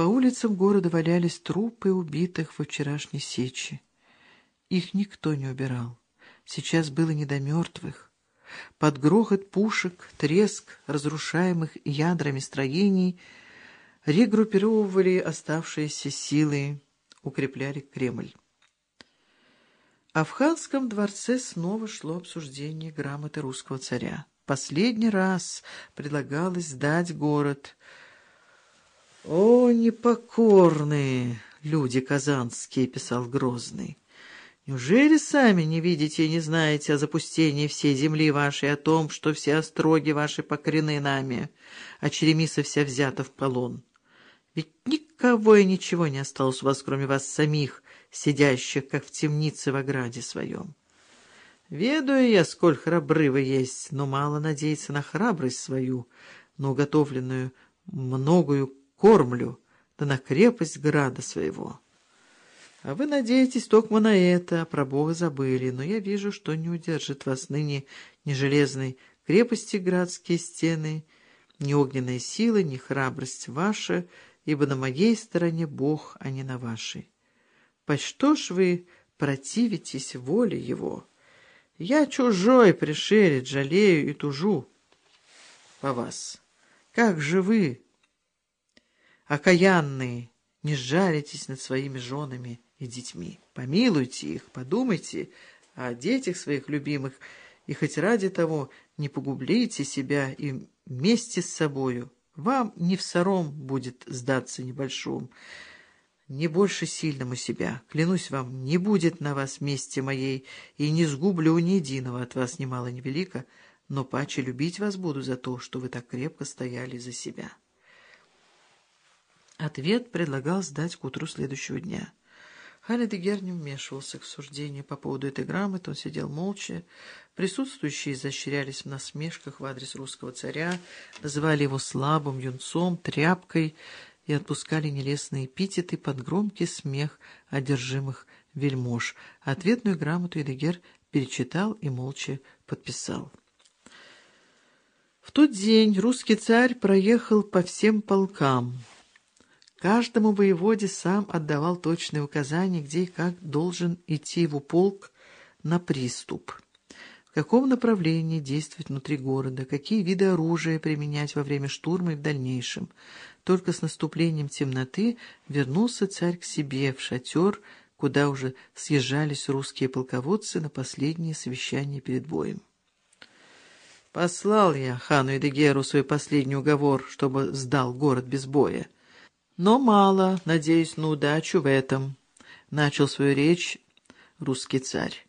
По улицам города валялись трупы убитых во вчерашней сече. Их никто не убирал. Сейчас было не до мертвых. Под грохот пушек, треск разрушаемых ядрами строений регруппировывали оставшиеся силы, укрепляли Кремль. А в ханском дворце снова шло обсуждение грамоты русского царя. Последний раз предлагалось сдать город — «О, непокорные люди казанские!» — писал Грозный. «Неужели сами не видите и не знаете о запустении всей земли вашей, о том, что все остроги ваши покорены нами, а Черемиса вся взята в полон? Ведь никого и ничего не осталось у вас, кроме вас самих, сидящих, как в темнице в ограде своем. Ведаю я, сколь храбры вы есть, но мало надеяться на храбрость свою, но уготовленную многою кормлю, да на крепость града своего. А вы надеетесь только на это, а про Бога забыли, но я вижу, что не удержит вас ныне ни железной крепости градские стены, ни огненная сила, ни храбрость ваша, ибо на моей стороне Бог, а не на вашей. По что ж вы противитесь воле Его? Я чужой пришелец, жалею и тужу по вас. Как же вы окаянные, не жаритесь над своими женами и детьми. Помилуйте их, подумайте о детях своих любимых, и хоть ради того не погублите себя и вместе с собою. Вам не в сором будет сдаться небольшому, не больше сильному себя. Клянусь вам, не будет на вас мести моей, и не сгублю ни единого от вас немало ни велико, но паче любить вас буду за то, что вы так крепко стояли за себя». Ответ предлагал сдать к утру следующего дня. Халид Игер не вмешивался к суждению по поводу этой грамоты, он сидел молча. Присутствующие изощрялись в насмешках в адрес русского царя, называли его слабым юнцом, тряпкой и отпускали нелестные эпитеты под громкий смех одержимых вельмож. Ответную грамоту Эдегер перечитал и молча подписал. В тот день русский царь проехал по всем полкам — Каждому воеводе сам отдавал точные указания, где и как должен идти его полк на приступ, в каком направлении действовать внутри города, какие виды оружия применять во время штурма и в дальнейшем. Только с наступлением темноты вернулся царь к себе в шатер, куда уже съезжались русские полководцы на последнее совещание перед боем. «Послал я хану Эдегеру свой последний уговор, чтобы сдал город без боя». Но мало, надеюсь на удачу в этом, — начал свою речь русский царь.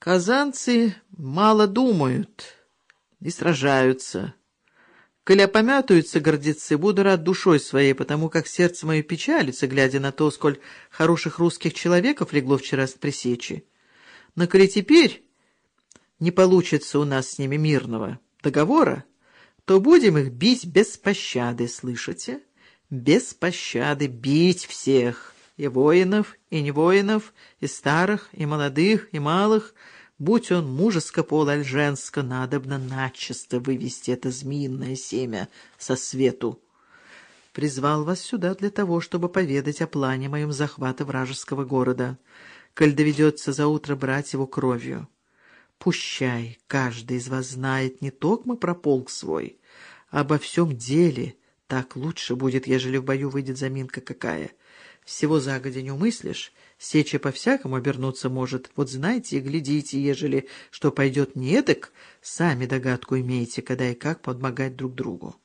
Казанцы мало думают и сражаются. Коли опомятуются гордецы, буду рад душой своей, потому как сердце мое печалится, глядя на то, сколь хороших русских человеков легло вчера с пресечи. Но коли теперь не получится у нас с ними мирного договора, то будем их бить без пощады, слышите? Без пощады бить всех, и воинов, и не воинов, и старых, и молодых, и малых, будь он мужеско пола аль женско, надобно начисто вывести это змеиное семя со свету. Призвал вас сюда для того, чтобы поведать о плане моем захвата вражеского города, коль доведется за утро брать его кровью. Пущай каждый из вас знает не только про полк свой, обо всем деле. Так лучше будет, ежели в бою выйдет заминка какая. Всего загодя не умыслишь, сеча по-всякому обернуться может. Вот знайте и глядите, ежели что пойдет не эдак, сами догадку имеете, когда и как помогать друг другу.